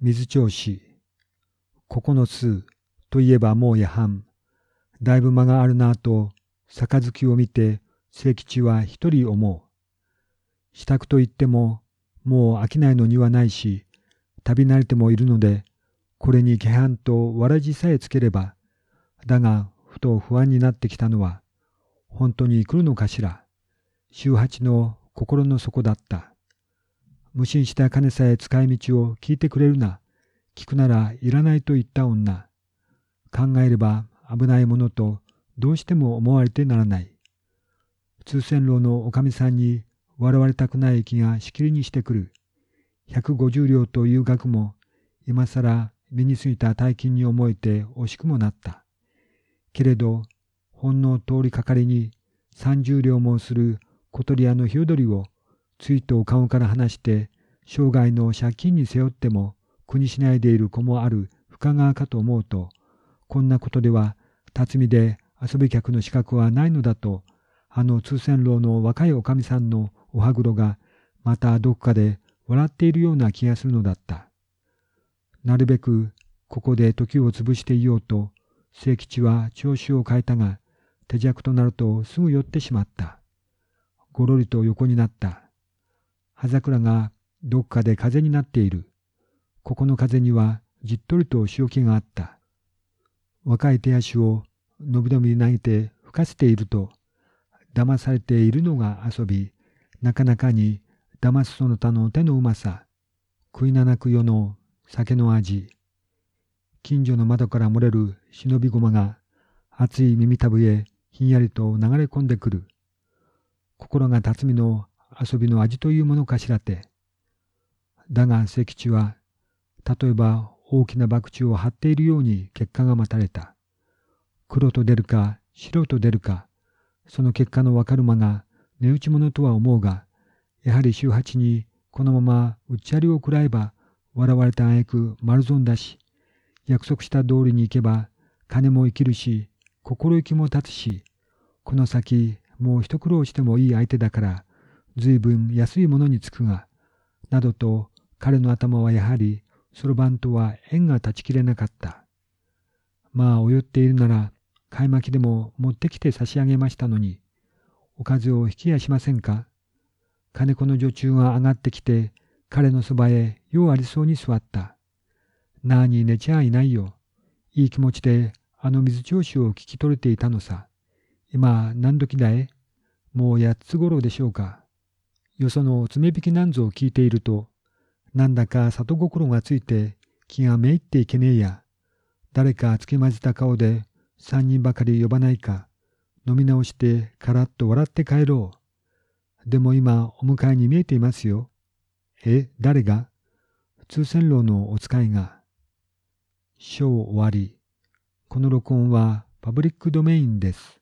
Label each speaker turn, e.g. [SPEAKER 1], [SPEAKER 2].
[SPEAKER 1] 水調子。九つといえばもうやはん。だいぶ間があるなぁと、杯を見て、清吉は一人思う。支度と言っても、もう飽きないのにはないし、旅慣れてもいるので、これに気半とわらじさえつければ、だが、ふと不安になってきたのは、本当に来るのかしら。周八の心の底だった。無心した金さえ使い道を聞いてくれるな。聞くならいらないと言った女。考えれば危ないものとどうしても思われてならない。通船楼のおかみさんに笑われたくない気がしきりにしてくる。150両という額も今更身についた大金に思えて惜しくもなった。けれど、ほんの通りかかりに30両もする小鳥屋の日踊りをついと顔から離して生涯の借金に背負っても国しないでいる子もある深川かと思うと、こんなことでは辰巳で遊び客の資格はないのだと、あの通船楼の若いおかみさんのお歯黒がまたどこかで笑っているような気がするのだった。なるべくここで時を潰していようと、清吉は調子を変えたが、手弱となるとすぐ寄ってしまった。ごろりと横になった。葉桜がどっかで風になっている。ここの風にはじっとりと潮気があった。若い手足をのびのび投げて吹かせていると、騙されているのが遊び、なかなかに騙すその他の手のうまさ、食いななく世の酒の味、近所の窓から漏れる忍び駒が熱い耳たぶへひんやりと流れ込んでくる。心が辰巳の遊びの味というものかしらて。だが関地は、例えば大きな博打を張っているように結果が待たれた。黒と出るか白と出るか、その結果のわかる間が値打ち物とは思うが、やはり週八にこのまま打ちありを食らえば笑われたあえく丸損だし、約束した通りに行けば金も生きるし、心意気も立つし、この先もう一苦労してもいい相手だから、随分安いものにつくが、などと彼の頭はやはりそろばんとは縁が断ち切れなかった。まあ、およっているなら、買い巻きでも持ってきて差し上げましたのに、おかずを引きやしませんか金子の女中が上がってきて、彼のそばへようありそうに座った。なあに寝ちゃいないよ。いい気持ちであの水調子を聞き取れていたのさ。今何時だい？もう八つ頃でしょうか。よその爪引きなんぞを聞いていると、なんだか里心がついて気がめいっていけねえや。誰かつけまじた顔で三人ばかり呼ばないか。飲み直してカラッと笑って帰ろう。でも今お迎えに見えていますよ。え、誰が？通船楼のお使いが。章終わり。この録音はパブリックドメインです。